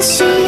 she